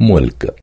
ملك.